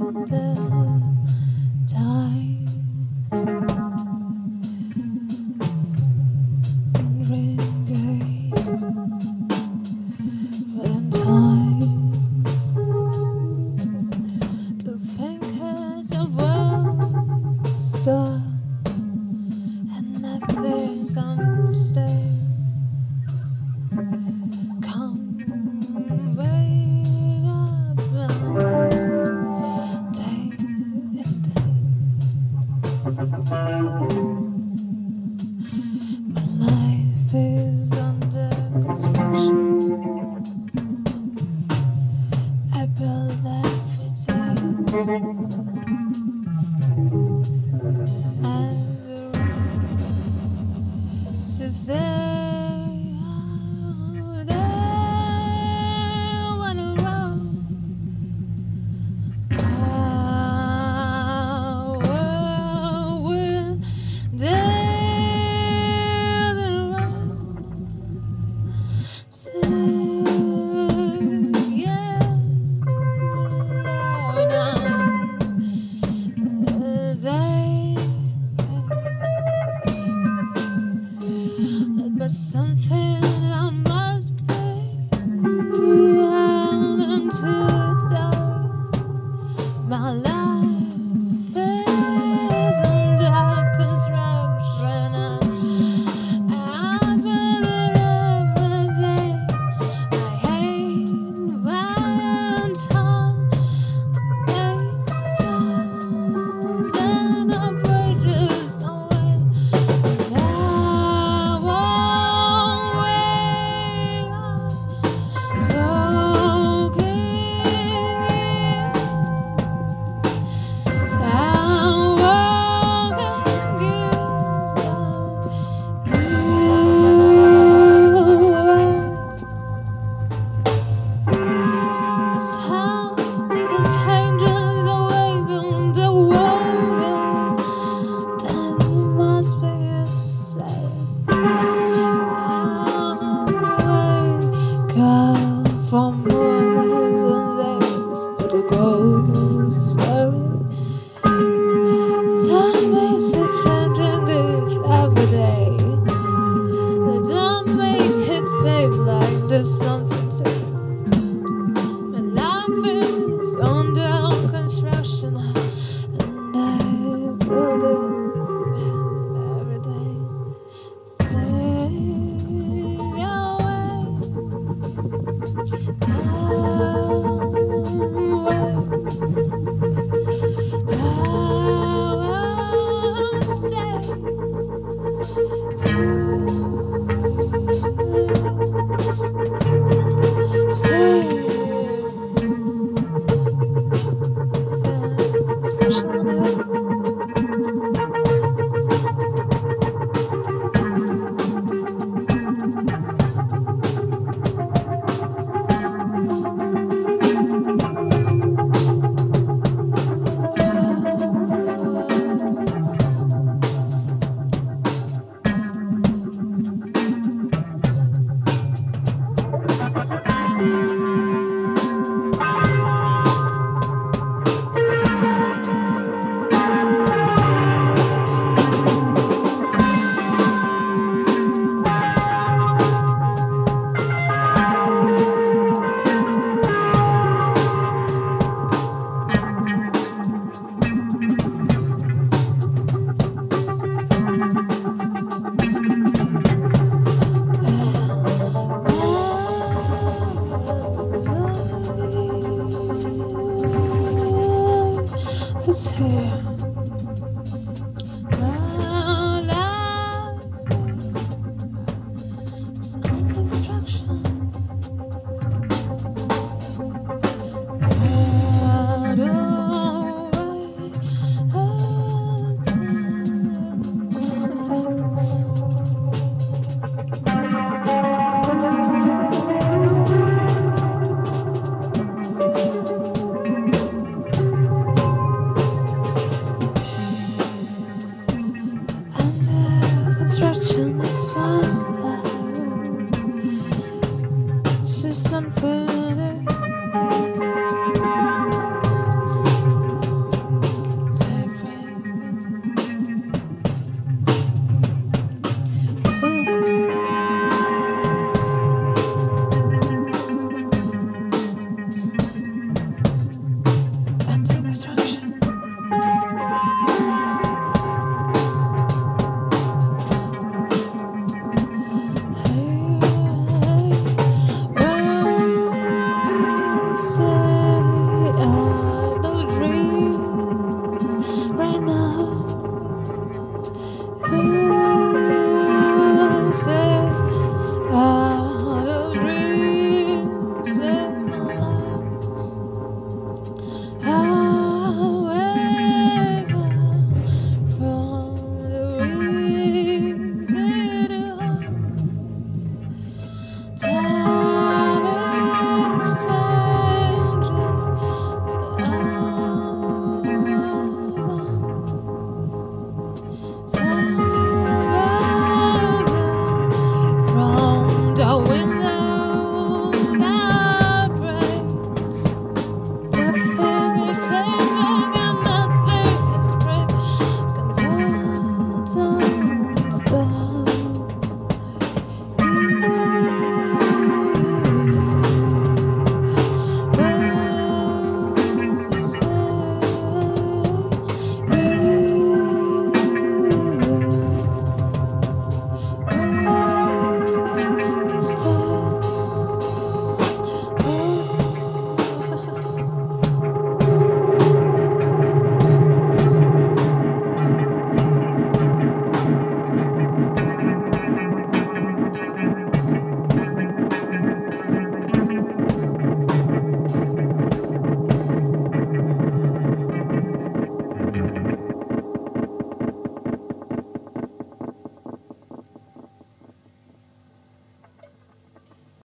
something There's something It's here. Christian. Ooh.